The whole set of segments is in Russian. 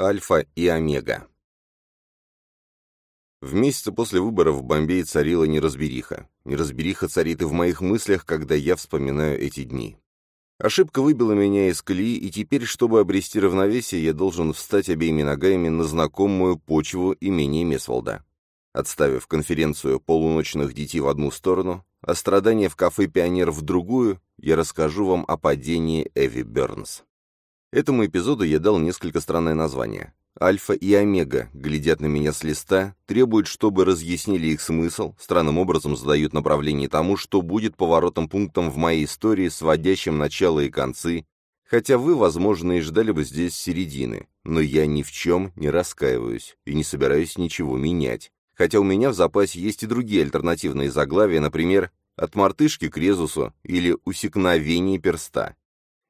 Альфа и Омега. В месяце после выборов в Бомбее царила неразбериха. Неразбериха царит и в моих мыслях, когда я вспоминаю эти дни. Ошибка выбила меня из колеи, и теперь, чтобы обрести равновесие, я должен встать обеими ногами на знакомую почву имени Месволда. Отставив конференцию полуночных детей в одну сторону, а страдания в кафе «Пионер» в другую, я расскажу вам о падении Эви Бернс. Этому эпизоду я дал несколько странное название. Альфа и Омега глядят на меня с листа, требуют, чтобы разъяснили их смысл, странным образом задают направление тому, что будет поворотным пунктом в моей истории, сводящим начало и концы, хотя вы, возможно, и ждали бы здесь середины, но я ни в чем не раскаиваюсь и не собираюсь ничего менять, хотя у меня в запасе есть и другие альтернативные заглавия, например, «От мартышки к резусу» или «Усекновение перста»,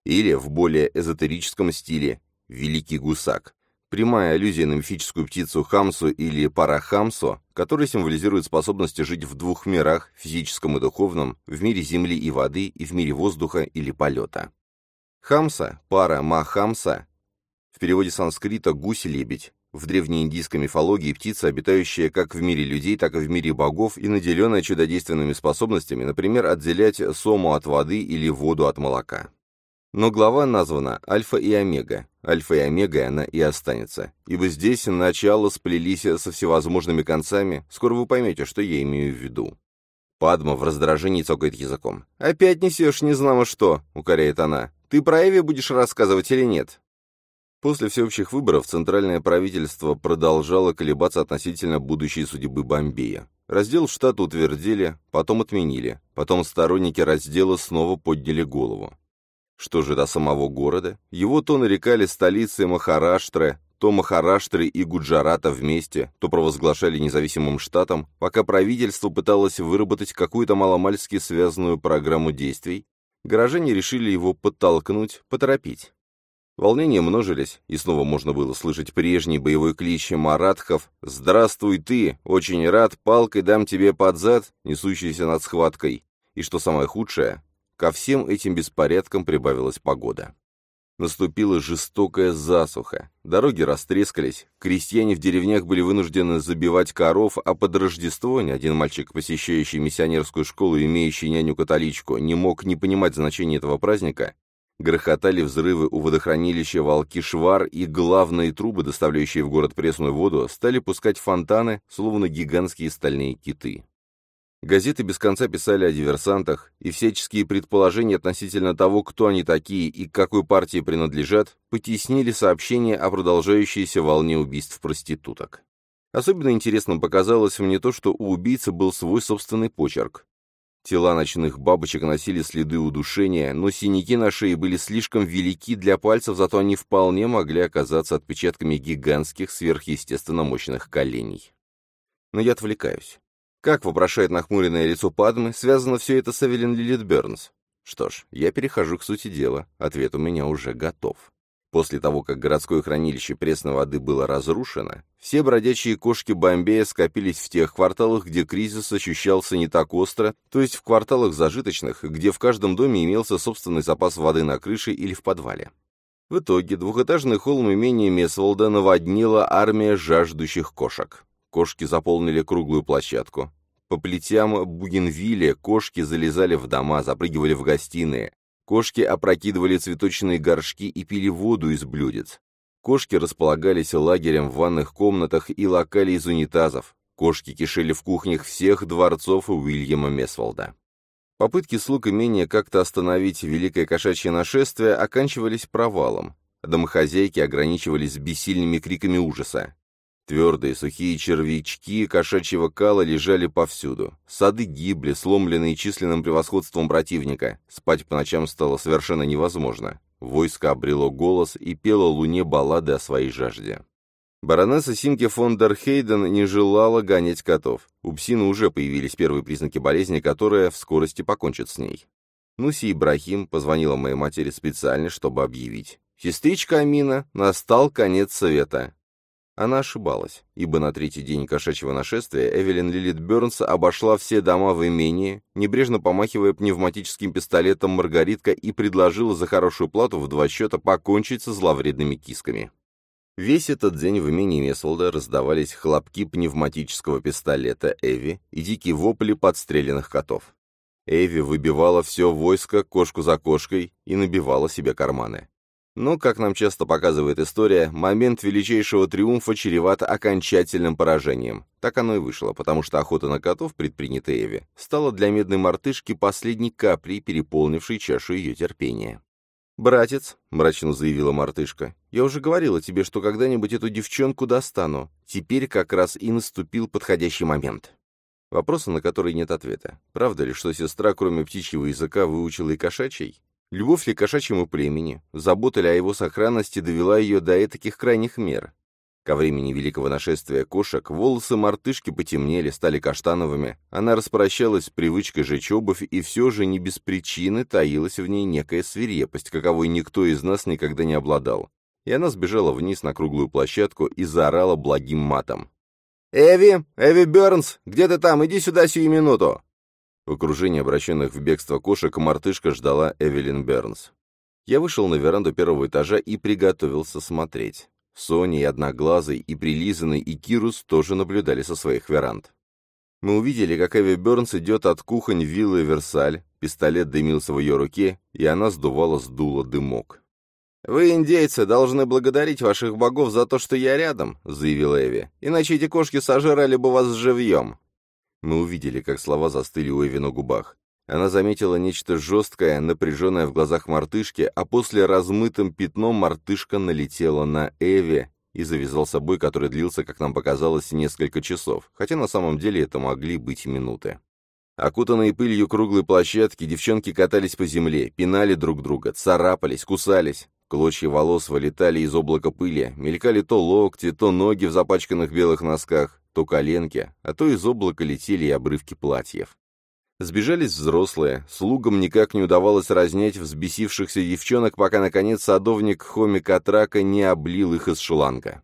или, в более эзотерическом стиле, «Великий гусак», прямая аллюзия на мифическую птицу Хамсу или Парахамсо, которая символизирует способность жить в двух мирах, физическом и духовном, в мире земли и воды и в мире воздуха или полета. Хамса, пара Махамса, в переводе санскрита «гусь-лебедь», в древнеиндийской мифологии птица, обитающая как в мире людей, так и в мире богов и наделенная чудодейственными способностями, например, отделять сому от воды или воду от молока. Но глава названа «Альфа и Омега». Альфа и Омега она и останется. Ибо здесь начало сплелись со всевозможными концами, скоро вы поймете, что я имею в виду. Падма в раздражении цокает языком. «Опять несешь незнамо что», — укоряет она. «Ты про Эви будешь рассказывать или нет?» После всеобщих выборов центральное правительство продолжало колебаться относительно будущей судьбы Бомбея. Раздел штата утвердили, потом отменили, потом сторонники раздела снова подняли голову. Что же до самого города? Его то нарекали столицей Махараштры, то Махараштры и Гуджарата вместе, то провозглашали независимым штатом, пока правительство пыталось выработать какую-то маломальски связанную программу действий, горожане решили его подтолкнуть, поторопить. Волнения множились, и снова можно было слышать прежний боевой клич маратхов «Здравствуй ты! Очень рад, палкой дам тебе под зад», несущийся над схваткой. И что самое худшее, Ко всем этим беспорядкам прибавилась погода. Наступила жестокая засуха, дороги растрескались, крестьяне в деревнях были вынуждены забивать коров, а под Рождество ни один мальчик, посещающий миссионерскую школу, имеющий няню-католичку, не мог не понимать значения этого праздника, грохотали взрывы у водохранилища Волки-Швар, и главные трубы, доставляющие в город пресную воду, стали пускать фонтаны, словно гигантские стальные киты. Газеты без конца писали о диверсантах, и всяческие предположения относительно того, кто они такие и к какой партии принадлежат, потеснили сообщения о продолжающейся волне убийств проституток. Особенно интересным показалось мне то, что у убийцы был свой собственный почерк. Тела ночных бабочек носили следы удушения, но синяки на шее были слишком велики для пальцев, зато они вполне могли оказаться отпечатками гигантских сверхъестественно мощных коленей. Но я отвлекаюсь. Как, вопрошает нахмуренное лицо Падмы, связано все это с Эвелин Лилит Бернс? Что ж, я перехожу к сути дела. Ответ у меня уже готов. После того, как городское хранилище пресной воды было разрушено, все бродячие кошки Бомбея скопились в тех кварталах, где кризис ощущался не так остро, то есть в кварталах зажиточных, где в каждом доме имелся собственный запас воды на крыше или в подвале. В итоге двухэтажный холм имения Месволда наводнила армия жаждущих кошек. Кошки заполнили круглую площадку. По плетям Бугенвилля кошки залезали в дома, запрыгивали в гостиные. Кошки опрокидывали цветочные горшки и пили воду из блюдец. Кошки располагались лагерем в ванных комнатах и локали из унитазов. Кошки кишели в кухнях всех дворцов Уильяма Месволда. Попытки слуг имения как-то остановить великое кошачье нашествие оканчивались провалом. Домохозяйки ограничивались бессильными криками ужаса. Твердые сухие червячки кошачьего кала лежали повсюду. Сады гибли, сломленные численным превосходством противника. Спать по ночам стало совершенно невозможно. Войско обрело голос и пело луне баллады о своей жажде. Баронесса Симке фон дер Хейден не желала гонять котов. У псины уже появились первые признаки болезни, которая в скорости покончит с ней. Нуси Ибрахим позвонила моей матери специально, чтобы объявить. «Сестричка Амина, настал конец света. Она ошибалась, ибо на третий день кошачьего нашествия Эвелин Лилит Бернс обошла все дома в имении, небрежно помахивая пневматическим пистолетом Маргаритка и предложила за хорошую плату в два счета покончить со зловредными кисками. Весь этот день в имении Месволда раздавались хлопки пневматического пистолета Эви и дикие вопли подстреленных котов. Эви выбивала все войско кошку за кошкой и набивала себе карманы. Но, как нам часто показывает история, момент величайшего триумфа чреват окончательным поражением. Так оно и вышло, потому что охота на котов, предпринятая Эви, стала для медной мартышки последней каплей, переполнившей чашу ее терпения. «Братец», — мрачно заявила мартышка, — «я уже говорила тебе, что когда-нибудь эту девчонку достану. Теперь как раз и наступил подходящий момент». Вопросы, на которые нет ответа. Правда ли, что сестра, кроме птичьего языка, выучила и кошачий? Любовь ли к кошачьему племени, забота ли о его сохранности довела ее до этаких крайних мер? Ко времени великого нашествия кошек волосы мартышки потемнели, стали каштановыми, она распрощалась с привычкой жечь обувь, и все же не без причины таилась в ней некая свирепость, каковой никто из нас никогда не обладал. И она сбежала вниз на круглую площадку и заорала благим матом. «Эви! Эви Бернс! Где ты там? Иди сюда сию минуту!» В окружении обращенных в бегство кошек мартышка ждала Эвелин Бернс. Я вышел на веранду первого этажа и приготовился смотреть. Соня Одноглазый, и Прилизанный, и Кирус тоже наблюдали со своих веранд. Мы увидели, как Эви Бернс идет от кухонь виллы Версаль, пистолет дымился в ее руке, и она сдувала с дула дымок. «Вы, индейцы, должны благодарить ваших богов за то, что я рядом», — заявила Эви. «Иначе эти кошки сожрали бы вас живьем». Мы увидели, как слова застыли у Эви на губах. Она заметила нечто жесткое, напряженное в глазах мартышки, а после размытым пятном мартышка налетела на Эви и завязался бой, который длился, как нам показалось, несколько часов, хотя на самом деле это могли быть минуты. Окутанные пылью круглой площадки, девчонки катались по земле, пинали друг друга, царапались, кусались. Клочья волос вылетали из облака пыли, мелькали то локти, то ноги в запачканных белых носках, то коленки, а то из облака летели и обрывки платьев. Сбежались взрослые, слугам никак не удавалось разнять взбесившихся девчонок, пока, наконец, садовник Хоми Катрака не облил их из шланга.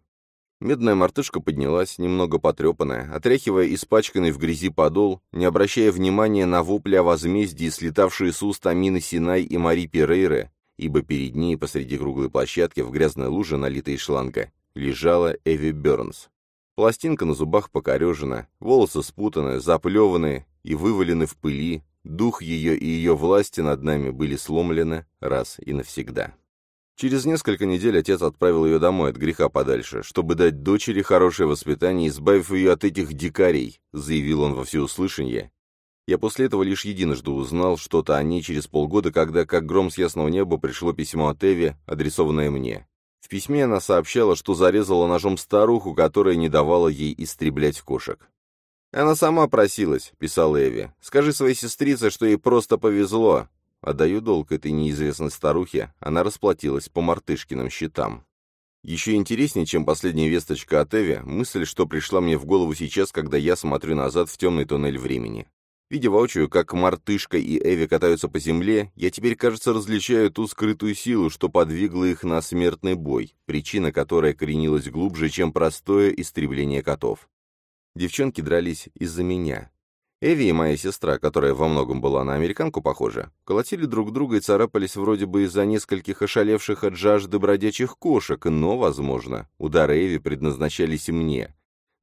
Медная мартышка поднялась, немного потрепанная, отряхивая испачканный в грязи подол, не обращая внимания на вопли о возмездии, слетавшие с уст Амины Синай и Мари Перейры, ибо перед ней посреди круглой площадки в грязной луже, налитой шланга, лежала Эви Бернс. Пластинка на зубах покорежена, волосы спутаны, заплеваны и вывалены в пыли, дух ее и ее власти над нами были сломлены раз и навсегда. Через несколько недель отец отправил ее домой от греха подальше, чтобы дать дочери хорошее воспитание, избавив ее от этих дикарей, заявил он во всеуслышание, я после этого лишь единожды узнал что-то о ней через полгода, когда, как гром с ясного неба, пришло письмо от Эви, адресованное мне. В письме она сообщала, что зарезала ножом старуху, которая не давала ей истреблять кошек. «Она сама просилась», — писал Эви. «Скажи своей сестрице, что ей просто повезло». Отдаю долг этой неизвестной старухе, она расплатилась по мартышкиным счетам. Еще интереснее, чем последняя весточка от Эви, мысль, что пришла мне в голову сейчас, когда я смотрю назад в темный туннель времени. Видя воочию, как мартышка и Эви катаются по земле, я теперь, кажется, различаю ту скрытую силу, что подвигла их на смертный бой, причина которой коренилась глубже, чем простое истребление котов. Девчонки дрались из-за меня. Эви и моя сестра, которая во многом была на американку похожа, колотили друг друга и царапались вроде бы из-за нескольких ошалевших от жажды бродячих кошек, но, возможно, удары Эви предназначались и мне,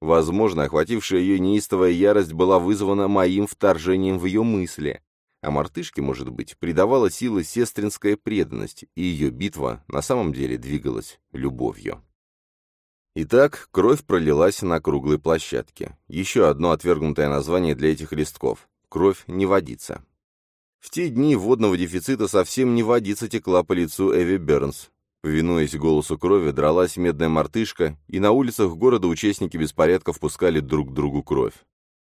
Возможно, охватившая ее неистовая ярость была вызвана моим вторжением в ее мысли. А мартышке, может быть, придавала силы сестринская преданность, и ее битва на самом деле двигалась любовью. Итак, кровь пролилась на круглой площадке. Еще одно отвергнутое название для этих листков. Кровь не водится. В те дни водного дефицита совсем не водица текла по лицу Эви Бернс, Повинуясь голосу крови, дралась медная мартышка, и на улицах города участники беспорядков пускали друг другу кровь.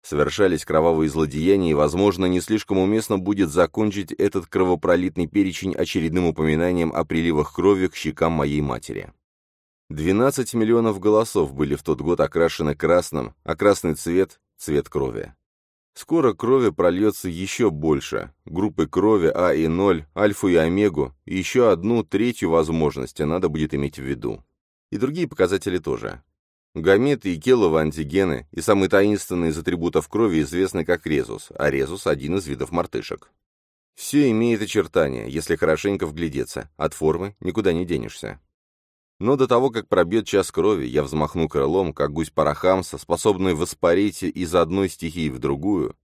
Совершались кровавые злодеяния, и, возможно, не слишком уместно будет закончить этот кровопролитный перечень очередным упоминанием о приливах крови к щекам моей матери. 12 миллионов голосов были в тот год окрашены красным, а красный цвет — цвет крови. Скоро крови прольется еще больше. Группы крови А и 0, альфа и омегу, и еще одну третью возможность надо будет иметь в виду. И другие показатели тоже. Гаметы и келовы антигены, и самый таинственный из атрибутов крови известный как резус, а резус – один из видов мартышек. Все имеет очертания, если хорошенько вглядеться, от формы никуда не денешься. Но до того, как пробьет час крови, я взмахну крылом, как гусь Парахамса, способный воспарить из одной стихии в другую,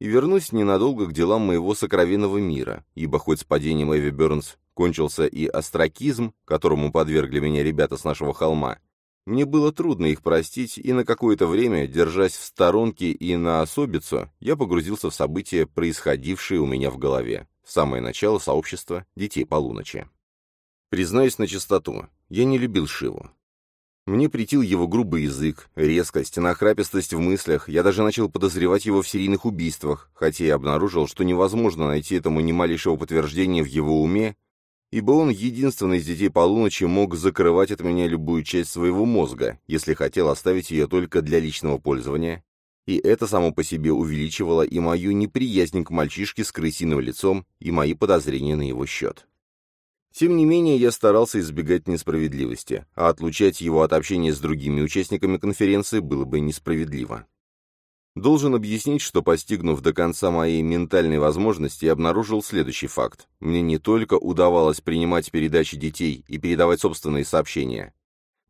и вернусь ненадолго к делам моего сокровенного мира, ибо хоть с падением Эви Бернс кончился и остракизм, которому подвергли меня ребята с нашего холма, мне было трудно их простить, и на какое-то время, держась в сторонке и на особицу, я погрузился в события, происходившие у меня в голове, самое начало сообщества детей полуночи. Признаюсь на чистоту, я не любил Шиву. Мне притил его грубый язык, резкость, нахрапистость в мыслях, я даже начал подозревать его в серийных убийствах, хотя я обнаружил, что невозможно найти этому ни малейшего подтверждения в его уме, ибо он единственный из детей полуночи мог закрывать от меня любую часть своего мозга, если хотел оставить ее только для личного пользования, и это само по себе увеличивало и мою неприязнь к мальчишке с крысиным лицом, и мои подозрения на его счет. Тем не менее, я старался избегать несправедливости, а отлучать его от общения с другими участниками конференции было бы несправедливо. Должен объяснить, что, постигнув до конца моей ментальной возможности, я обнаружил следующий факт. Мне не только удавалось принимать передачи детей и передавать собственные сообщения.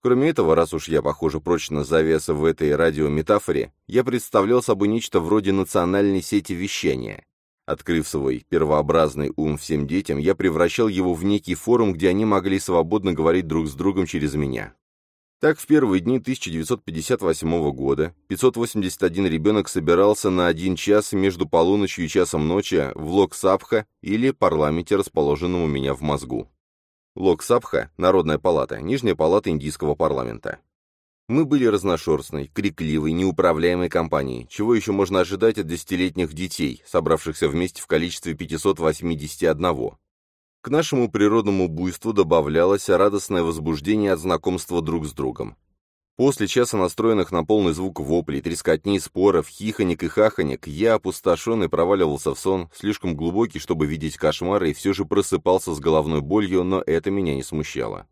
Кроме этого, раз уж я, похоже, прочно завес в этой радиометафоре, я представлял собой нечто вроде национальной сети вещания. Открыв свой первообразный ум всем детям, я превращал его в некий форум, где они могли свободно говорить друг с другом через меня. Так, в первые дни 1958 года 581 ребенок собирался на один час между полуночью и часом ночи в Локсапха или парламенте, расположенном у меня в мозгу. Локсапха – Народная палата, нижняя палата индийского парламента. Мы были разношерстной, крикливой, неуправляемой компанией, чего еще можно ожидать от десятилетних детей, собравшихся вместе в количестве 581. К нашему природному буйству добавлялось радостное возбуждение от знакомства друг с другом. После часа настроенных на полный звук воплей, трескотней, споров, хихонек и хахонек, я, опустошенный, проваливался в сон, слишком глубокий, чтобы видеть кошмары, и все же просыпался с головной болью, но это меня не смущало.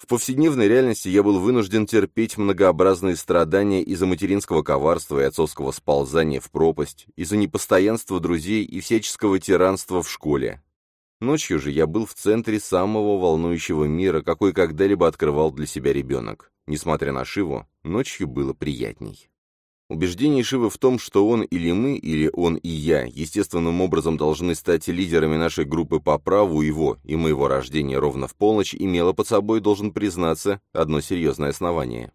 В повседневной реальности я был вынужден терпеть многообразные страдания из-за материнского коварства и отцовского сползания в пропасть, из-за непостоянства друзей и всяческого тиранства в школе. Ночью же я был в центре самого волнующего мира, какой когда-либо открывал для себя ребенок. Несмотря на Шиву, ночью было приятней. Убеждение Шивы в том, что он или мы, или он и я, естественным образом должны стать лидерами нашей группы по праву его и моего рождения ровно в полночь, имело под собой, должен признаться, одно серьезное основание.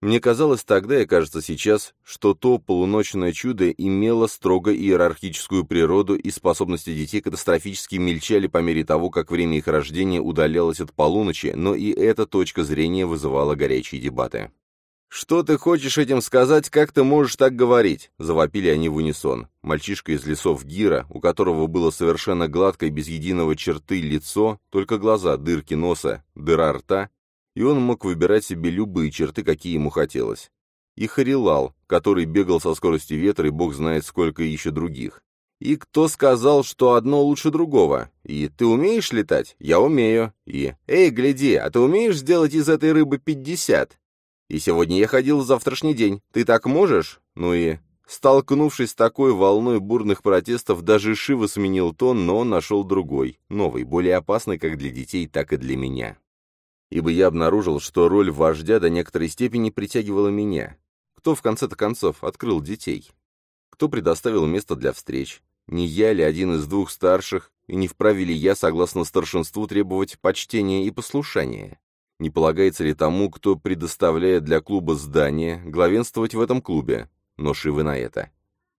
Мне казалось тогда и кажется сейчас, что то полуночное чудо имело строго иерархическую природу и способности детей катастрофически мельчали по мере того, как время их рождения удалялось от полуночи, но и эта точка зрения вызывала горячие дебаты. «Что ты хочешь этим сказать? Как ты можешь так говорить?» — завопили они в унисон. Мальчишка из лесов Гира, у которого было совершенно гладкое без единого черты лицо, только глаза, дырки носа, дыра рта, и он мог выбирать себе любые черты, какие ему хотелось. И Харилал, который бегал со скоростью ветра, и бог знает сколько еще других. И кто сказал, что одно лучше другого? И ты умеешь летать? Я умею. И эй, гляди, а ты умеешь сделать из этой рыбы пятьдесят? И сегодня я ходил в завтрашний день. Ты так можешь? Ну и... Столкнувшись с такой волной бурных протестов, даже Шива сменил тон, но нашел другой, новый, более опасный как для детей, так и для меня. Ибо я обнаружил, что роль вождя до некоторой степени притягивала меня. Кто в конце-то концов открыл детей? Кто предоставил место для встреч? Не я ли один из двух старших, и не вправе ли я, согласно старшинству, требовать почтения и послушания? Не полагается ли тому, кто предоставляет для клуба здание, главенствовать в этом клубе? Но шивы на это.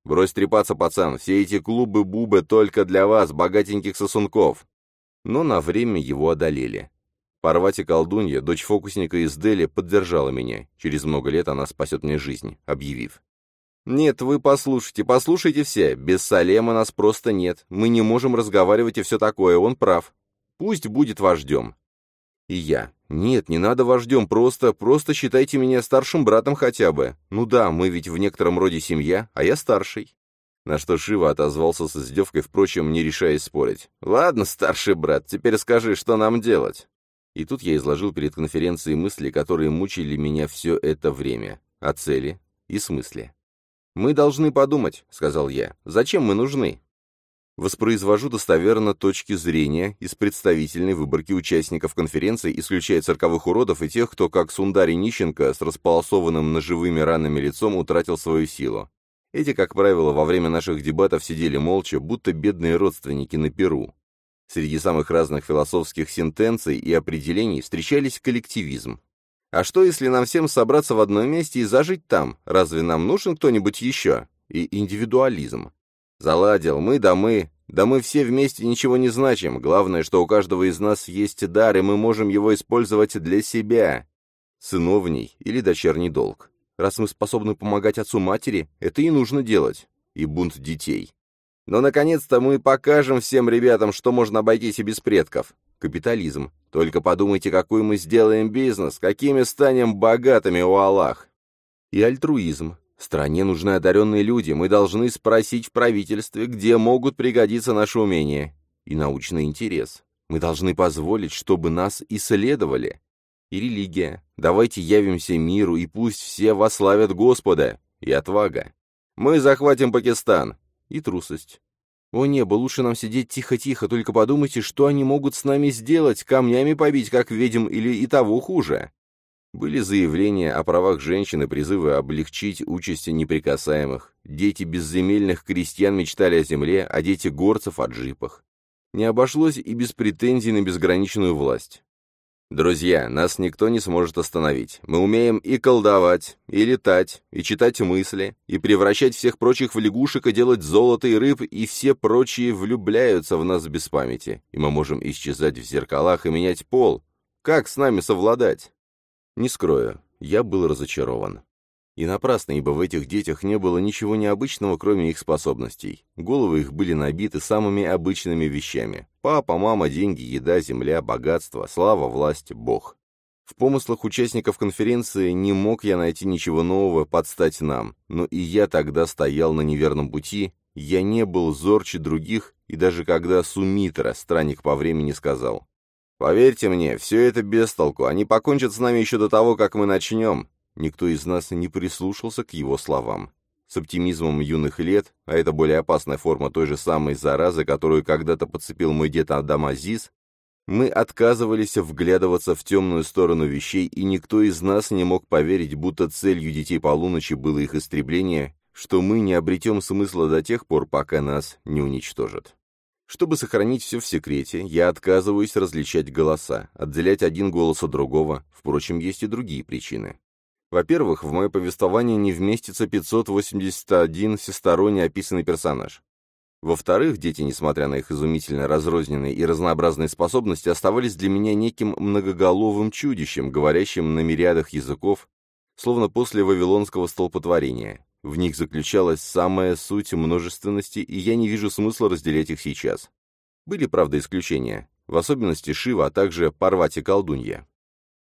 Брось трепаться, пацан, все эти клубы-бубы только для вас, богатеньких сосунков. Но на время его одолели. Парвати колдунья, дочь фокусника из Дели, поддержала меня. Через много лет она спасет мне жизнь, объявив. «Нет, вы послушайте, послушайте все. Без Салема нас просто нет. Мы не можем разговаривать и все такое, он прав. Пусть будет вождем. И я. «Нет, не надо вождем, просто, просто считайте меня старшим братом хотя бы. Ну да, мы ведь в некотором роде семья, а я старший». На что Шива отозвался с издевкой, впрочем, не решаясь спорить. «Ладно, старший брат, теперь скажи, что нам делать?» И тут я изложил перед конференцией мысли, которые мучили меня все это время, о цели и смысле. «Мы должны подумать», — сказал я, — «зачем мы нужны?» Воспроизвожу достоверно точки зрения из представительной выборки участников конференции, исключая цирковых уродов и тех, кто, как Сундари Нищенко, с располосованным ножевыми ранами лицом утратил свою силу. Эти, как правило, во время наших дебатов сидели молча, будто бедные родственники на Перу. Среди самых разных философских сентенций и определений встречались коллективизм. А что, если нам всем собраться в одном месте и зажить там? Разве нам нужен кто-нибудь еще? И индивидуализм. Заладил, мы да мы, да мы все вместе ничего не значим. Главное, что у каждого из нас есть дар, и мы можем его использовать для себя. Сыновний или дочерний долг. Раз мы способны помогать отцу-матери, это и нужно делать. И бунт детей. Но, наконец-то, мы покажем всем ребятам, что можно обойтись и без предков. Капитализм. Только подумайте, какой мы сделаем бизнес, какими станем богатыми у Аллах. И альтруизм. Стране нужны одаренные люди, мы должны спросить в правительстве, где могут пригодиться наши умения. И научный интерес. Мы должны позволить, чтобы нас исследовали. И религия. Давайте явимся миру, и пусть все вославят Господа. И отвага. Мы захватим Пакистан. И трусость. О небо, лучше нам сидеть тихо-тихо, только подумайте, что они могут с нами сделать, камнями побить, как ведьм, или и того хуже. Были заявления о правах женщин и призывы облегчить участи неприкасаемых. Дети безземельных крестьян мечтали о земле, а дети горцев о джипах. Не обошлось и без претензий на безграничную власть. Друзья, нас никто не сможет остановить. Мы умеем и колдовать, и летать, и читать мысли, и превращать всех прочих в лягушек, и делать золото и рыб, и все прочие влюбляются в нас без памяти, и мы можем исчезать в зеркалах и менять пол. Как с нами совладать? Не скрою, я был разочарован. И напрасно, ибо в этих детях не было ничего необычного, кроме их способностей. Головы их были набиты самыми обычными вещами. Папа, мама, деньги, еда, земля, богатство, слава, власть, Бог. В помыслах участников конференции не мог я найти ничего нового под стать нам, но и я тогда стоял на неверном пути, я не был зорче других, и даже когда Сумитра, странник по времени, сказал, Поверьте мне, все это без толку. Они покончат с нами еще до того, как мы начнем. Никто из нас не прислушался к его словам. С оптимизмом юных лет, а это более опасная форма той же самой заразы, которую когда-то подцепил мой дед Адам Азиз, мы отказывались вглядываться в темную сторону вещей, и никто из нас не мог поверить, будто целью детей полуночи было их истребление, что мы не обретем смысла до тех пор, пока нас не уничтожат. Чтобы сохранить все в секрете, я отказываюсь различать голоса, отделять один голос от другого, впрочем, есть и другие причины. Во-первых, в мое повествование не вместится 581 всесторонне описанный персонаж. Во-вторых, дети, несмотря на их изумительно разрозненные и разнообразные способности, оставались для меня неким многоголовым чудищем, говорящим на мириадах языков, словно после вавилонского столпотворения. В них заключалась самая суть множественности, и я не вижу смысла разделять их сейчас. Были, правда, исключения, в особенности Шива, а также Парвати колдунья.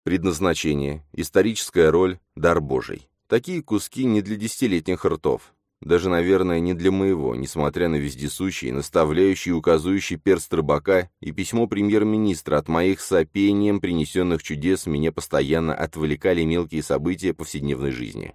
Предназначение, историческая роль, дар Божий. Такие куски не для десятилетних ртов. Даже, наверное, не для моего, несмотря на вездесущий, наставляющий и указующий перст рыбака и письмо премьер-министра от моих сопением принесенных чудес меня постоянно отвлекали мелкие события повседневной жизни.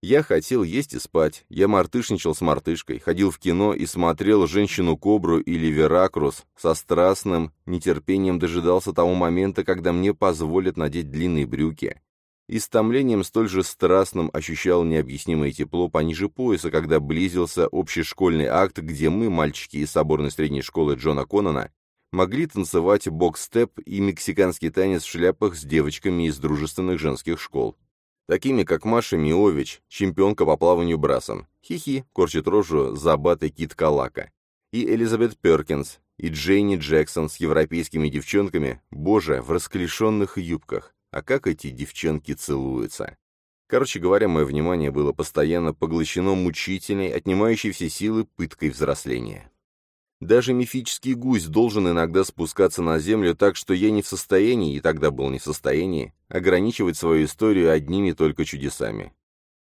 Я хотел есть и спать, я мартышничал с мартышкой, ходил в кино и смотрел «Женщину-кобру» или «Веракрус», со страстным нетерпением дожидался того момента, когда мне позволят надеть длинные брюки. И с томлением столь же страстным ощущал необъяснимое тепло пониже пояса, когда близился общешкольный акт, где мы, мальчики из соборной средней школы Джона Коннона, могли танцевать бокстеп и мексиканский танец в шляпах с девочками из дружественных женских школ такими как Маша Миович, чемпионка по плаванию брасом, Хихи, корчит рожу забатый кит Калака, и Элизабет Перкинс, и Джейни Джексон с европейскими девчонками, боже, в расклешенных юбках. А как эти девчонки целуются? Короче говоря, мое внимание было постоянно поглощено мучительной, отнимающей все силы пыткой взросления. Даже мифический гусь должен иногда спускаться на землю так, что я не в состоянии, и тогда был не в состоянии, ограничивать свою историю одними только чудесами.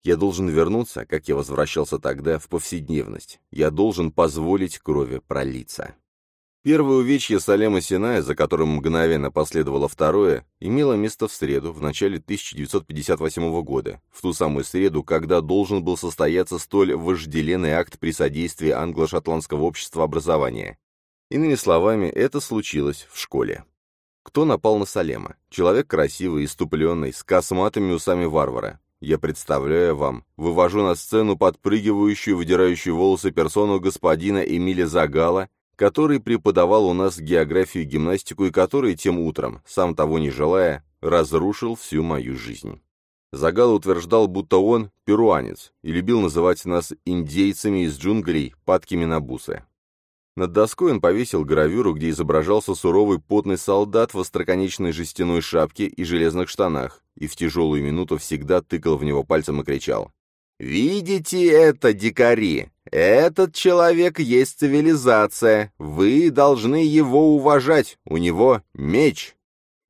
Я должен вернуться, как я возвращался тогда, в повседневность. Я должен позволить крови пролиться. Первое увечье Салема Синая, за которым мгновенно последовало второе, имело место в среду, в начале 1958 года, в ту самую среду, когда должен был состояться столь вожделенный акт при содействии англо-шотландского общества образования. Иными словами, это случилось в школе. Кто напал на Салема? Человек красивый, иступленный, с косматыми усами варвара. Я представляю вам, вывожу на сцену подпрыгивающую, выдирающую волосы персону господина Эмиля Загала, который преподавал у нас географию и гимнастику и который тем утром, сам того не желая, разрушил всю мою жизнь. Загал утверждал, будто он перуанец, и любил называть нас индейцами из джунглей, падкими на бусы. Над доской он повесил гравюру, где изображался суровый потный солдат в остроконечной жестяной шапке и железных штанах, и в тяжелую минуту всегда тыкал в него пальцем и кричал. «Видите это, дикари? Этот человек есть цивилизация. Вы должны его уважать. У него меч!»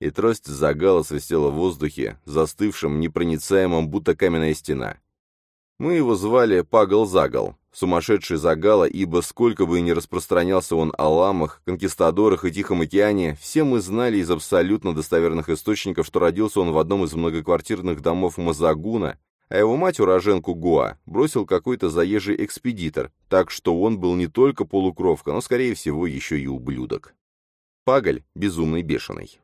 И трость загала свистела в воздухе, застывшим, непроницаемым, будто каменная стена. Мы его звали Пагал-Загал, сумасшедший Загала, ибо сколько бы ни распространялся он о ламах, конкистадорах и Тихом океане, все мы знали из абсолютно достоверных источников, что родился он в одном из многоквартирных домов Мазагуна, а его мать, уроженку Гуа, бросил какой-то заезжий экспедитор, так что он был не только полукровка, но, скорее всего, еще и ублюдок. Пагаль безумный бешеный.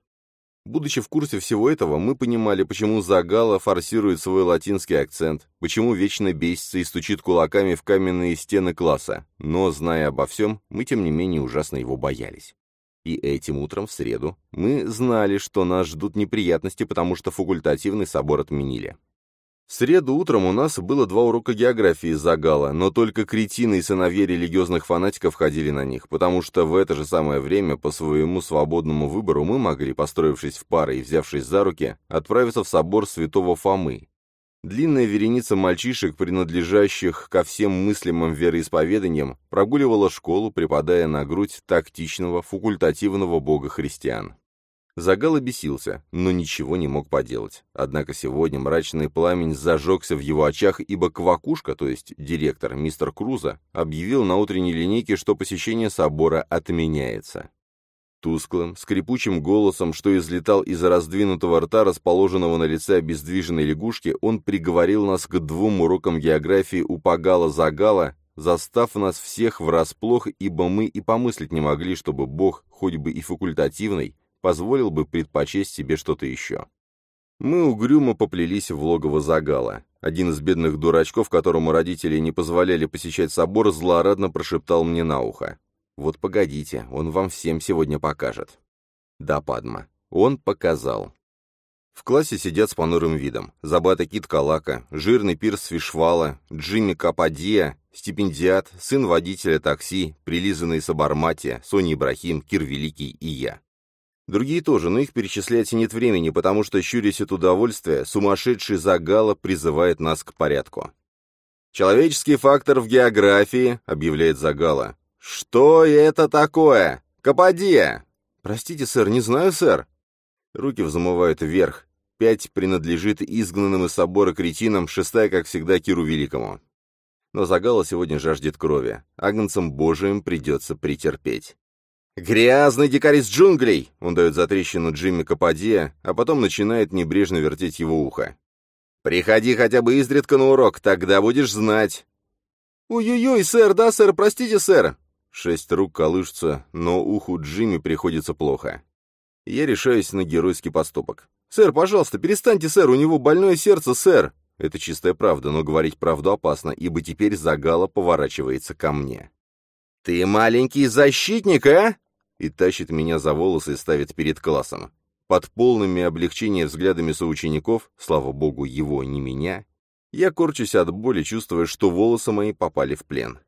Будучи в курсе всего этого, мы понимали, почему Загала форсирует свой латинский акцент, почему вечно бесится и стучит кулаками в каменные стены класса, но, зная обо всем, мы, тем не менее, ужасно его боялись. И этим утром, в среду, мы знали, что нас ждут неприятности, потому что факультативный собор отменили. В среду утром у нас было два урока географии из Загала, но только кретины и сыновья религиозных фанатиков ходили на них, потому что в это же самое время по своему свободному выбору мы могли, построившись в пары и взявшись за руки, отправиться в собор святого Фомы. Длинная вереница мальчишек, принадлежащих ко всем мыслимым вероисповеданиям, прогуливала школу, припадая на грудь тактичного, факультативного бога христиан. Загал бесился, но ничего не мог поделать. Однако сегодня мрачный пламень зажегся в его очах, ибо Квакушка, то есть директор, мистер Круза, объявил на утренней линейке, что посещение собора отменяется. Тусклым, скрипучим голосом, что излетал из раздвинутого рта, расположенного на лице обездвиженной лягушки, он приговорил нас к двум урокам географии у Пагала-Загала, застав нас всех врасплох, ибо мы и помыслить не могли, чтобы Бог, хоть бы и факультативный, позволил бы предпочесть себе что-то еще. Мы угрюмо поплелись в логово Загала. Один из бедных дурачков, которому родители не позволяли посещать собор, злорадно прошептал мне на ухо. «Вот погодите, он вам всем сегодня покажет». Да, Падма, он показал. В классе сидят с понурым видом. Забата Кит Калака, жирный пирс Фишвала, Джимми Кападия, стипендиат, сын водителя такси, прилизанный Сабарматия, Соня Ибрахим, Кир Великий и я. Другие тоже, но их перечислять нет времени, потому что, щурясь от удовольствия, сумасшедший Загала призывает нас к порядку. «Человеческий фактор в географии», — объявляет Загала. «Что это такое? Каподия!» «Простите, сэр, не знаю, сэр». Руки взмывают вверх. Пять принадлежит изгнанным из собора кретинам, шестая, как всегда, Киру Великому. Но Загала сегодня жаждет крови. Агнцам Божиим придется претерпеть. «Грязный дикарь из джунглей!» Он дает затрещину Джимми Кападия, а потом начинает небрежно вертеть его ухо. «Приходи хотя бы изредка на урок, тогда будешь знать!» «Ой-ой-ой, сэр, да, сэр, простите, сэр!» Шесть рук колышутся, но уху Джимми приходится плохо. Я решаюсь на геройский поступок. «Сэр, пожалуйста, перестаньте, сэр, у него больное сердце, сэр!» Это чистая правда, но говорить правду опасно, ибо теперь Загала поворачивается ко мне. «Ты маленький защитник, а?» И тащит меня за волосы и ставит перед классом. Под полными облегчения взглядами соучеников, слава богу, его, не меня, я корчусь от боли, чувствуя, что волосы мои попали в плен.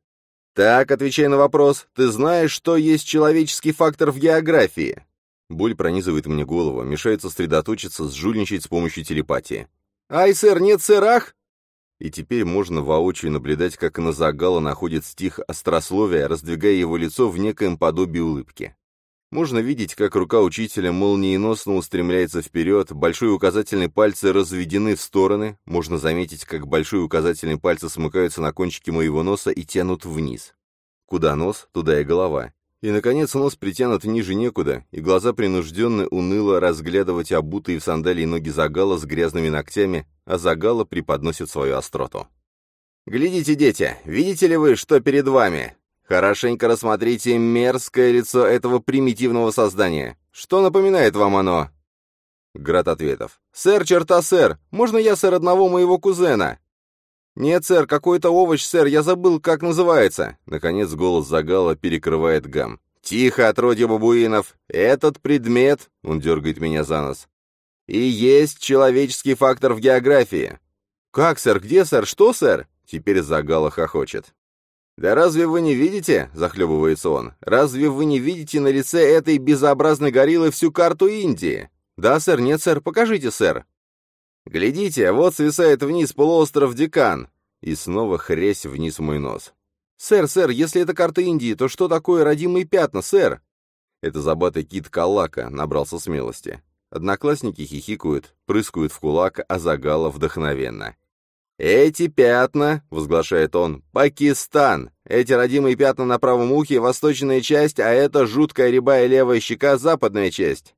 «Так, отвечай на вопрос. Ты знаешь, что есть человеческий фактор в географии?» Боль пронизывает мне голову, мешает сосредоточиться, сжульничать с помощью телепатии. «Ай, сэр, нет, сэр, ах!» И теперь можно воочию наблюдать, как на загала находит стих острословия, раздвигая его лицо в некоем подобии улыбки. Можно видеть, как рука учителя молниеносно устремляется вперед, большой указательный пальцы разведены в стороны, можно заметить, как большой указательный пальцы смыкаются на кончике моего носа и тянут вниз. Куда нос, туда и голова. И, наконец, нос притянут ниже некуда, и глаза принужденно уныло разглядывать обутые в сандалии ноги Загала с грязными ногтями, а Загала преподносит свою остроту. «Глядите, дети, видите ли вы, что перед вами? Хорошенько рассмотрите мерзкое лицо этого примитивного создания. Что напоминает вам оно?» Град ответов. «Сэр, черта, сэр! Можно я, сэр, одного моего кузена?» «Нет, сэр, какой-то овощ, сэр, я забыл, как называется!» Наконец голос Загала перекрывает гам. «Тихо, отродье бабуинов! Этот предмет...» — он дергает меня за нос. «И есть человеческий фактор в географии!» «Как, сэр? Где, сэр? Что, сэр?» Теперь Загала хохочет. «Да разве вы не видите?» — захлебывается он. «Разве вы не видите на лице этой безобразной гориллы всю карту Индии?» «Да, сэр, нет, сэр, покажите, сэр». «Глядите, вот свисает вниз полуостров Декан!» И снова хресь вниз мой нос. «Сэр, сэр, если это карта Индии, то что такое родимые пятна, сэр?» Это забатый кит Калака набрался смелости. Одноклассники хихикают, прыскают в кулак, а Загала вдохновенно. «Эти пятна», — возглашает он, — «Пакистан! Эти родимые пятна на правом ухе — восточная часть, а это жуткая рябая левая щека — западная часть.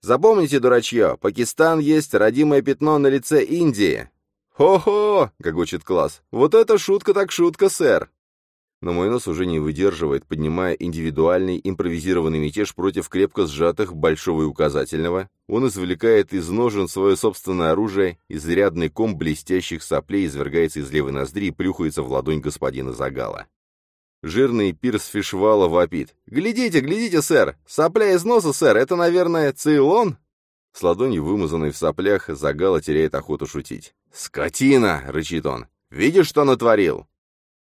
Запомните, дурачье, Пакистан есть родимое пятно на лице Индии. «Хо-хо!» — гогочет класс. «Вот это шутка так шутка, сэр!» Но мой нос уже не выдерживает, поднимая индивидуальный импровизированный мятеж против крепко сжатых большого и указательного. Он извлекает из ножен свое собственное оружие, изрядный ком блестящих соплей извергается из левой ноздри и плюхается в ладонь господина Загала. Жирный пирс Фишвала вопит. «Глядите, глядите, сэр! Сопля из носа, сэр! Это, наверное, Цейлон?» С ладонью, вымазанной в соплях, Загала теряет охоту шутить. «Скотина!» — рычит он. «Видишь, что натворил?»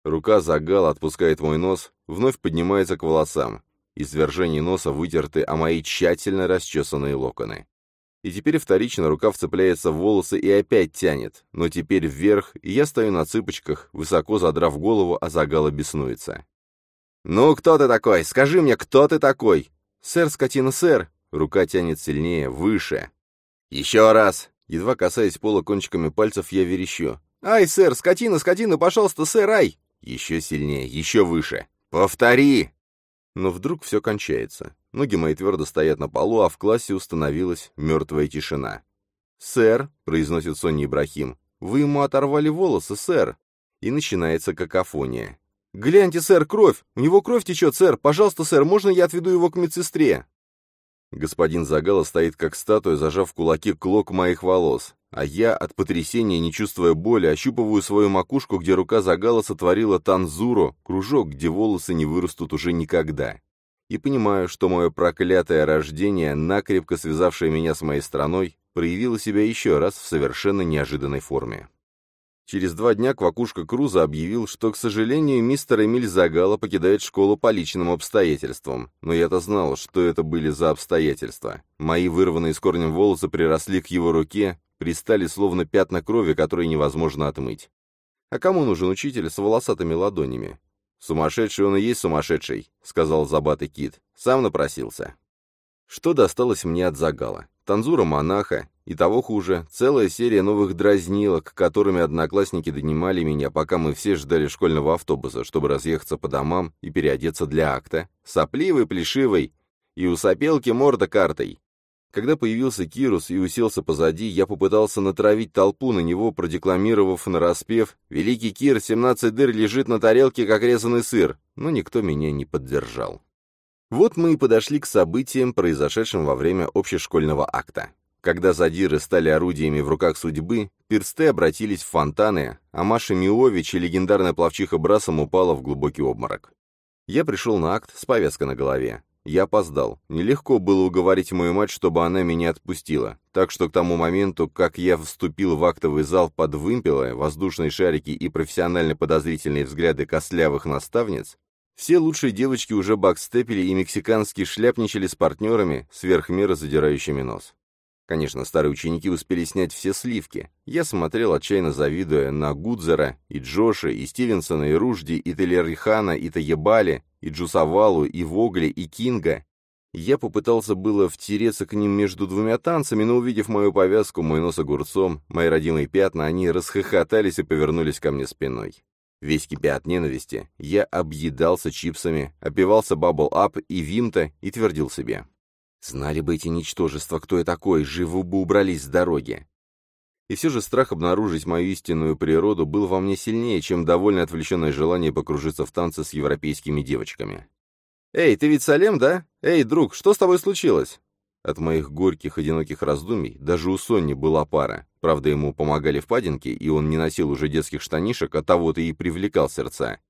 Рука Загала отпускает мой нос, вновь поднимается к волосам. Извержение носа вытерты, а мои тщательно расчесанные локоны. И теперь вторично рука вцепляется в волосы и опять тянет, но теперь вверх, и я стою на цыпочках, высоко задрав голову, а Загала беснуется. «Ну, кто ты такой? Скажи мне, кто ты такой?» «Сэр, скотина, сэр!» Рука тянет сильнее, выше. «Еще раз!» Едва касаясь пола кончиками пальцев, я верещу. «Ай, сэр, скотина, скотина, пожалуйста, сэр, ай!» Еще сильнее, еще выше. «Повтори!» Но вдруг все кончается. Ноги мои твердо стоят на полу, а в классе установилась мертвая тишина. «Сэр», — произносит Соня Ибрахим, — «вы ему оторвали волосы, сэр». И начинается какофония. «Гляньте, сэр, кровь! У него кровь течет, сэр! Пожалуйста, сэр, можно я отведу его к медсестре?» Господин Загала стоит как статуя, зажав в кулаке клок моих волос, а я, от потрясения, не чувствуя боли, ощупываю свою макушку, где рука Загала сотворила танзуру, кружок, где волосы не вырастут уже никогда и понимаю, что мое проклятое рождение, накрепко связавшее меня с моей страной, проявило себя еще раз в совершенно неожиданной форме. Через два дня Квакушка Круза объявил, что, к сожалению, мистер Эмиль Загала покидает школу по личным обстоятельствам. Но я-то знал, что это были за обстоятельства. Мои вырванные с корнем волосы приросли к его руке, пристали словно пятна крови, которые невозможно отмыть. А кому нужен учитель с волосатыми ладонями? «Сумасшедший он и есть сумасшедший», — сказал забатый кит. «Сам напросился». Что досталось мне от загала? Танзура монаха, и того хуже, целая серия новых дразнилок, которыми одноклассники донимали меня, пока мы все ждали школьного автобуса, чтобы разъехаться по домам и переодеться для акта, сопливый, плешивый, и у сопелки морда картой. Когда появился Кирус и уселся позади, я попытался натравить толпу на него, продекламировав нараспев «Великий Кир, 17 дыр лежит на тарелке, как резанный сыр», но никто меня не поддержал. Вот мы и подошли к событиям, произошедшим во время общешкольного акта. Когда задиры стали орудиями в руках судьбы, персты обратились в фонтаны, а Маша Миович и легендарная плавчиха Брасом упала в глубокий обморок. Я пришел на акт с повязкой на голове. Я опоздал. Нелегко было уговорить мою мать, чтобы она меня отпустила. Так что к тому моменту, как я вступил в актовый зал под вымпелы, воздушные шарики и профессионально подозрительные взгляды костлявых наставниц, все лучшие девочки уже бакстепили и мексикански шляпничали с партнерами, сверх меры задирающими нос. Конечно, старые ученики успели снять все сливки. Я смотрел, отчаянно завидуя на Гудзера, и Джоша, и Стивенсона, и Ружди, и Телерихана, и Таебали, и Джусавалу, и Вогли, и Кинга. Я попытался было втереться к ним между двумя танцами, но, увидев мою повязку, мой нос огурцом, мои родимые пятна, они расхохотались и повернулись ко мне спиной. Весь кипя от ненависти, я объедался чипсами, опивался Bubble Up и Vimto и твердил себе. Знали бы эти ничтожества, кто я такой, живо бы убрались с дороги. И все же страх обнаружить мою истинную природу был во мне сильнее, чем довольно отвлеченное желание покружиться в танце с европейскими девочками. «Эй, ты ведь Салем, да? Эй, друг, что с тобой случилось?» От моих горьких, одиноких раздумий даже у Сонни была пара. Правда, ему помогали впадинки, и он не носил уже детских штанишек, а того-то и привлекал сердца.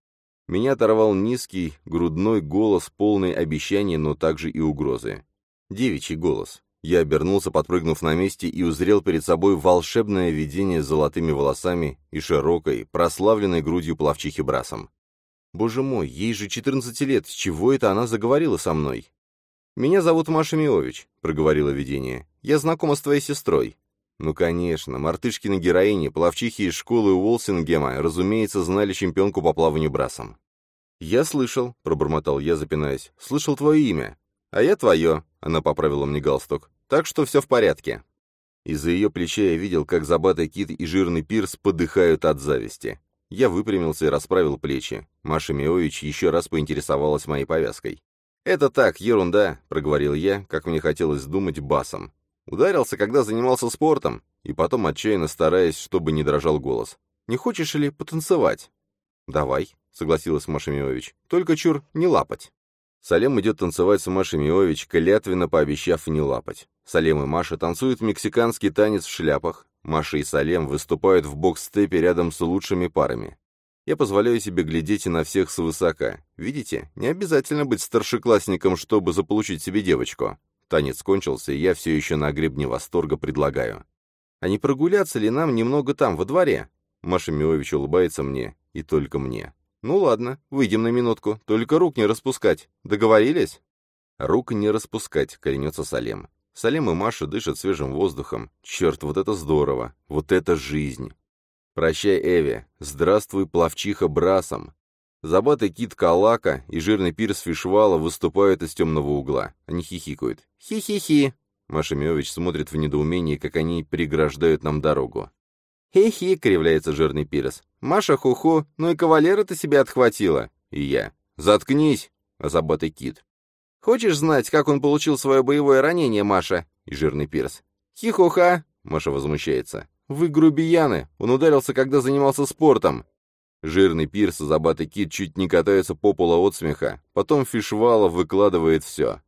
Меня оторвал низкий, грудной голос, полный обещаний, но также и угрозы. Девичий голос. Я обернулся, подпрыгнув на месте, и узрел перед собой волшебное видение с золотыми волосами и широкой, прославленной грудью плавчихи брасом. Боже мой, ей же 14 лет, с чего это она заговорила со мной? «Меня зовут Маша Миович», — проговорила видение. «Я знакома с твоей сестрой». Ну, конечно, мартышкины героини, плавчихи из школы Уолсингема, разумеется, знали чемпионку по плаванию брасом. «Я слышал», — пробормотал я, запинаясь, — «слышал твое имя». «А я твое», — она поправила мне галстук. «Так что все в порядке». Из-за ее плеча я видел, как забатый кит и жирный пирс подыхают от зависти. Я выпрямился и расправил плечи. Маша Миович еще раз поинтересовалась моей повязкой. «Это так, ерунда», — проговорил я, как мне хотелось думать басом. Ударился, когда занимался спортом, и потом отчаянно стараясь, чтобы не дрожал голос. «Не хочешь ли потанцевать?» «Давай», — согласилась Маша Миович. «Только чур, не лапать». Салем идет танцевать с Машей Миович, клятвенно пообещав не лапать. Салем и Маша танцуют мексиканский танец в шляпах. Маша и Салем выступают в бокс-степе рядом с лучшими парами. Я позволяю себе глядеть и на всех свысока. Видите, не обязательно быть старшеклассником, чтобы заполучить себе девочку. Танец кончился, и я все еще на гребне восторга предлагаю. А не прогуляться ли нам немного там, во дворе? Маша Миович улыбается мне, и только мне. Ну ладно, выйдем на минутку, только рук не распускать. Договорились? Рук не распускать, клянется Салем. Салем и Маша дышат свежим воздухом. Черт, вот это здорово, вот это жизнь. Прощай, Эви. Здравствуй, плавчиха Брасом. Забатый кит Калака и жирный пирс Фишвала выступают из темного угла. Они хихикают. «Хи-хи-хи!» Маша Миович смотрит в недоумении, как они преграждают нам дорогу. «Хи-хи!» — кривляется жирный пирс. «Маша хуху, ну и кавалера ты себе отхватила!» И я. «Заткнись!» — озабатый кит. «Хочешь знать, как он получил свое боевое ранение, Маша?» И жирный пирс. «Хи-хуха!» — Маша возмущается. «Вы грубияны! Он ударился, когда занимался спортом!» Жирный пирс, забатый кит чуть не катается по полу от смеха. Потом Фишвалов выкладывает все.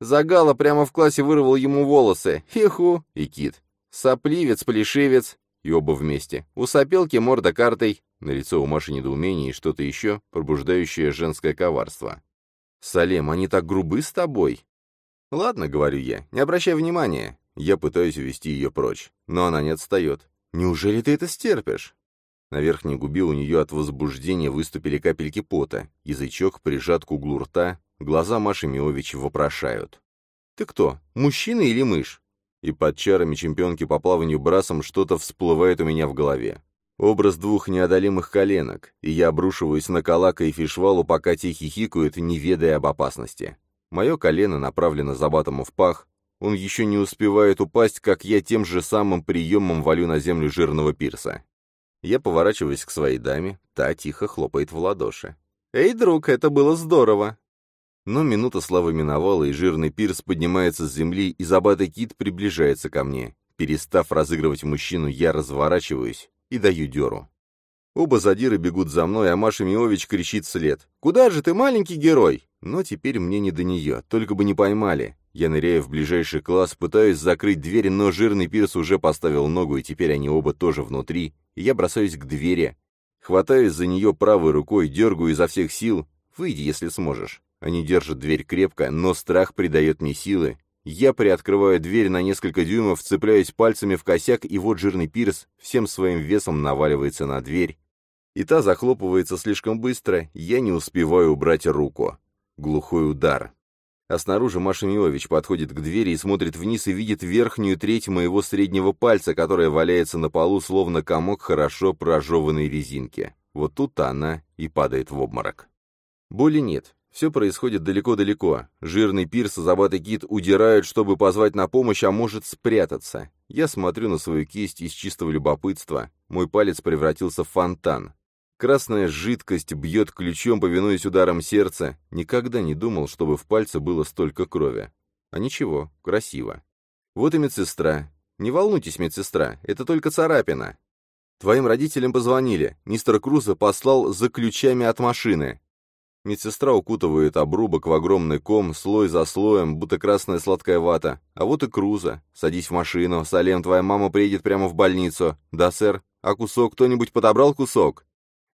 Загала прямо в классе вырвал ему волосы. Хиху! И кит. Сопливец, плешивец. И оба вместе. У сопелки морда картой. На лицо у Маши недоумение и что-то еще, пробуждающее женское коварство. «Салем, они так грубы с тобой?» «Ладно», — говорю я, — «не обращай внимания. Я пытаюсь увести ее прочь, но она не отстает. «Неужели ты это стерпишь?» На верхней губе у нее от возбуждения выступили капельки пота, язычок прижат к углу рта, глаза Маши Миович вопрошают. «Ты кто, мужчина или мышь?» И под чарами чемпионки по плаванию брасом что-то всплывает у меня в голове. Образ двух неодолимых коленок, и я обрушиваюсь на Калака и Фишвалу, пока те хихикают, не ведая об опасности. Мое колено направлено за батому в пах, он еще не успевает упасть, как я тем же самым приемом валю на землю жирного пирса. Я поворачиваюсь к своей даме, та тихо хлопает в ладоши. «Эй, друг, это было здорово!» Но минута славы миновала, и жирный пирс поднимается с земли, и забатый кит приближается ко мне. Перестав разыгрывать мужчину, я разворачиваюсь и даю дёру. Оба задиры бегут за мной, а Маша Миович кричит вслед. «Куда же ты, маленький герой?» Но теперь мне не до нее, только бы не поймали. Я ныряю в ближайший класс, пытаюсь закрыть дверь, но жирный пирс уже поставил ногу, и теперь они оба тоже внутри, я бросаюсь к двери. Хватаюсь за нее правой рукой, дергаю изо всех сил. Выйди, если сможешь. Они держат дверь крепко, но страх придает мне силы. Я приоткрываю дверь на несколько дюймов, цепляюсь пальцами в косяк, и вот жирный пирс всем своим весом наваливается на дверь. И та захлопывается слишком быстро, я не успеваю убрать руку. Глухой удар. А снаружи Маша Миович подходит к двери и смотрит вниз и видит верхнюю треть моего среднего пальца, которая валяется на полу, словно комок хорошо прожеванной резинки. Вот тут-то она и падает в обморок. Боли нет. Все происходит далеко-далеко. Жирный пирс и забатый кит удирают, чтобы позвать на помощь, а может спрятаться. Я смотрю на свою кисть из чистого любопытства. Мой палец превратился в фонтан. Красная жидкость бьет ключом, повинуясь ударам сердца. Никогда не думал, чтобы в пальце было столько крови. А ничего, красиво. Вот и медсестра. Не волнуйтесь, медсестра, это только царапина. Твоим родителям позвонили. Мистер Крузо послал за ключами от машины. Медсестра укутывает обрубок в огромный ком, слой за слоем, будто красная сладкая вата. А вот и Круза. Садись в машину. Салем, твоя мама приедет прямо в больницу. Да, сэр. А кусок кто-нибудь подобрал кусок?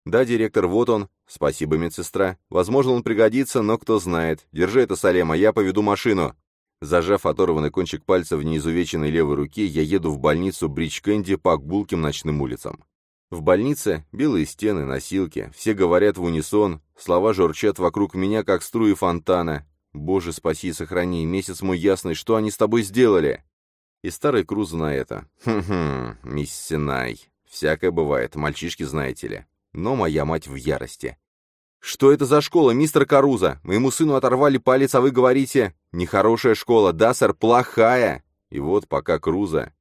Да, директор, вот он. Спасибо, медсестра. Возможно, он пригодится, но кто знает. Держи это, Салема, я поведу машину. Зажав оторванный кончик пальца в неизувеченной левой руке, я еду в больницу Бридж Кэнди по гулким ночным улицам. В больнице белые стены, носилки, все говорят в унисон, слова журчат вокруг меня, как струи фонтана. «Боже, спаси и сохрани, месяц мой ясный, что они с тобой сделали?» И старый Круз на это. «Хм-хм, мисс Синай, всякое бывает, мальчишки знаете ли». Но моя мать в ярости. «Что это за школа, мистер Каруза? Моему сыну оторвали палец, а вы говорите...» «Нехорошая школа, да, сэр, плохая!» И вот пока Круза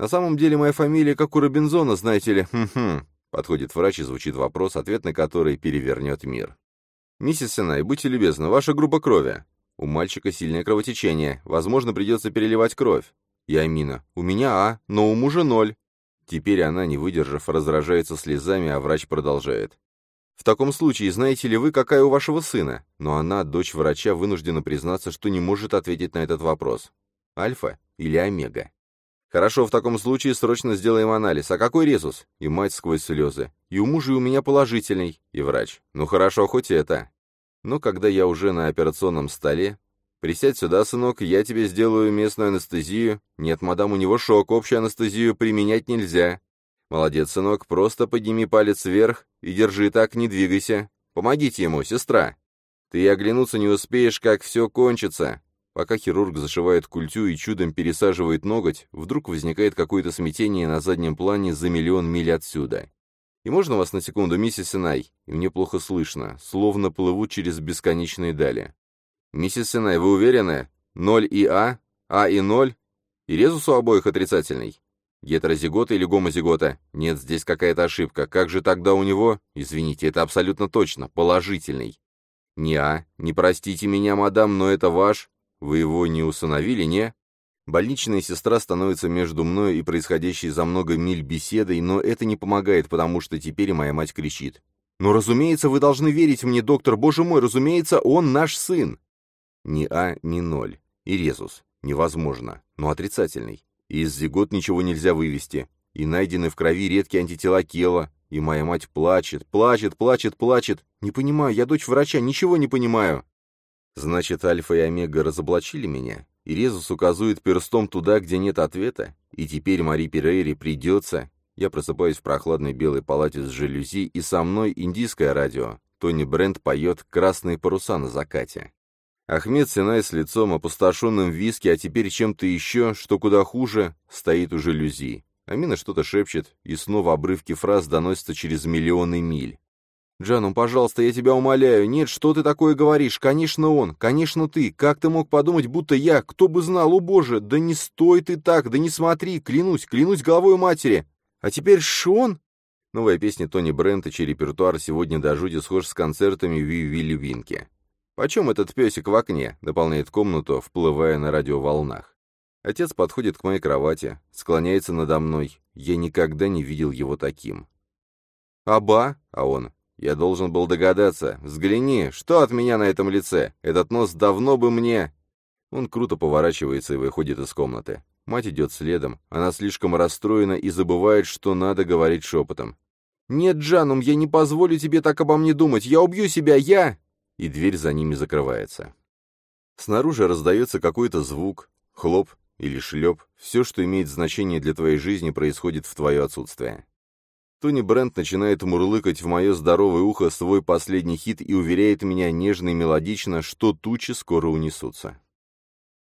на самом деле моя фамилия как у Робинзона, знаете ли. Хм-хм. Подходит врач и звучит вопрос, ответ на который перевернет мир. «Миссис Сенай, будьте любезны, ваша группа крови. У мальчика сильное кровотечение. Возможно, придется переливать кровь. И Амина. У меня А, но у мужа ноль. Теперь она, не выдержав, раздражается слезами, а врач продолжает. В таком случае, знаете ли вы, какая у вашего сына? Но она, дочь врача, вынуждена признаться, что не может ответить на этот вопрос. Альфа или омега? «Хорошо, в таком случае срочно сделаем анализ. А какой резус?» И мать сквозь слезы. «И у мужа и у меня положительный». И врач. «Ну хорошо, хоть это». Но когда я уже на операционном столе... «Присядь сюда, сынок, я тебе сделаю местную анестезию». «Нет, мадам, у него шок, общую анестезию применять нельзя». «Молодец, сынок, просто подними палец вверх и держи так, не двигайся. Помогите ему, сестра». «Ты оглянуться не успеешь, как все кончится. Пока хирург зашивает культю и чудом пересаживает ноготь, вдруг возникает какое-то смятение на заднем плане за миллион миль отсюда. И можно вас на секунду, миссис Синай? И мне плохо слышно, словно плыву через бесконечные дали. Миссис Синай, вы уверены? Ноль и А? А и ноль? И резус у обоих отрицательный? Гетерозигота или гомозигота? Нет, здесь какая-то ошибка. Как же тогда у него? Извините, это абсолютно точно. Положительный. Не А. Не простите меня, мадам, но это ваш. Вы его не усыновили, не? Больничная сестра становится между мной и происходящей за много миль беседой, но это не помогает, потому что теперь моя мать кричит. «Ну, разумеется, вы должны верить мне, доктор, боже мой, разумеется, он наш сын!» Ни А, ни ноль. И резус. Невозможно. Но отрицательный. Из зигот ничего нельзя вывести. И найдены в крови редкие антитела Кела. И моя мать плачет, плачет, плачет, плачет. Не понимаю, я дочь врача, ничего не понимаю. Значит, Альфа и Омега разоблачили меня, и Резус указывает перстом туда, где нет ответа, и теперь Мари Перейре придется... Я просыпаюсь в прохладной белой палате с жалюзи, и со мной индийское радио. Тони Брент поет «Красные паруса на закате». Ахмед Синай с лицом, опустошенным в виски, а теперь чем-то еще, что куда хуже, стоит у жалюзи. Амина что-то шепчет, и снова обрывки фраз доносятся через миллионы миль. «Джану, пожалуйста, я тебя умоляю. Нет, что ты такое говоришь? Конечно он, конечно ты. Как ты мог подумать, будто я? Кто бы знал, о боже! Да не стой ты так, да не смотри, клянусь, клянусь головой матери. А теперь Шон?» Новая песня Тони Брента, чей репертуар сегодня до жути схож с концертами Вилли Винки. «Почем этот песик в окне?» — дополняет комнату, вплывая на радиоволнах. Отец подходит к моей кровати, склоняется надо мной. Я никогда не видел его таким. «Аба?» — а он. Я должен был догадаться. Взгляни, что от меня на этом лице? Этот нос давно бы мне...» Он круто поворачивается и выходит из комнаты. Мать идет следом. Она слишком расстроена и забывает, что надо говорить шепотом. «Нет, Джанум, я не позволю тебе так обо мне думать. Я убью себя, я...» И дверь за ними закрывается. Снаружи раздается какой-то звук, хлоп или шлеп. Все, что имеет значение для твоей жизни, происходит в твое отсутствие. Тони Брент начинает мурлыкать в мое здоровое ухо свой последний хит и уверяет меня нежно и мелодично, что тучи скоро унесутся.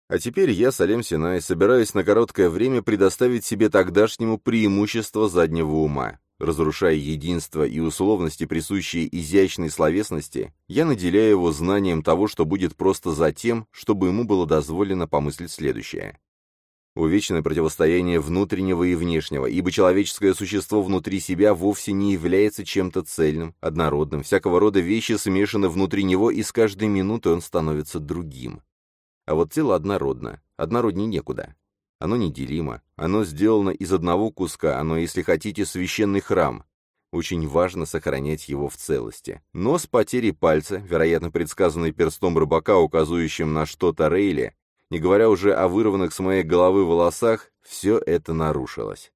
А теперь я, Салем Синай, собираюсь на короткое время предоставить себе тогдашнему преимущество заднего ума. Разрушая единство и условности, присущие изящной словесности, я наделяю его знанием того, что будет просто за тем, чтобы ему было дозволено помыслить следующее. Увечное противостояние внутреннего и внешнего, ибо человеческое существо внутри себя вовсе не является чем-то цельным, однородным, всякого рода вещи смешаны внутри него, и с каждой минутой он становится другим. А вот тело однородно, однородней некуда. Оно неделимо, оно сделано из одного куска, оно, если хотите, священный храм. Очень важно сохранять его в целости. Но с потерей пальца, вероятно предсказанной перстом рыбака, указывающим на что-то Рейли, не говоря уже о вырванных с моей головы волосах, все это нарушилось.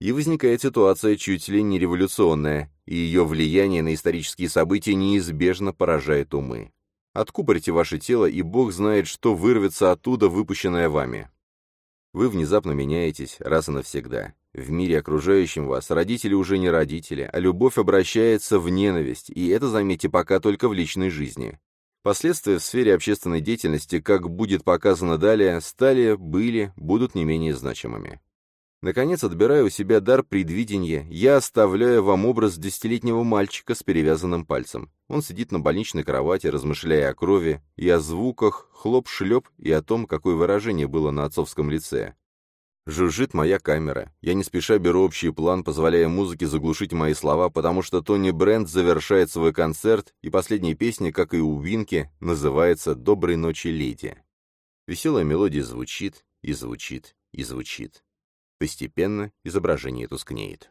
И возникает ситуация чуть ли не революционная, и ее влияние на исторические события неизбежно поражает умы. Откупорите ваше тело, и Бог знает, что вырвется оттуда, выпущенное вами. Вы внезапно меняетесь раз и навсегда. В мире окружающем вас родители уже не родители, а любовь обращается в ненависть, и это, заметьте, пока только в личной жизни. Последствия в сфере общественной деятельности, как будет показано далее, стали, были, будут не менее значимыми. Наконец, отбирая у себя дар предвидения, я оставляю вам образ десятилетнего мальчика с перевязанным пальцем. Он сидит на больничной кровати, размышляя о крови и о звуках, хлоп-шлеп и о том, какое выражение было на отцовском лице. Жужжит моя камера. Я не спеша беру общий план, позволяя музыке заглушить мои слова, потому что Тони Брент завершает свой концерт, и последняя песня, как и у Винки, называется «Доброй ночи, леди». Веселая мелодия звучит, и звучит, и звучит. Постепенно изображение тускнеет.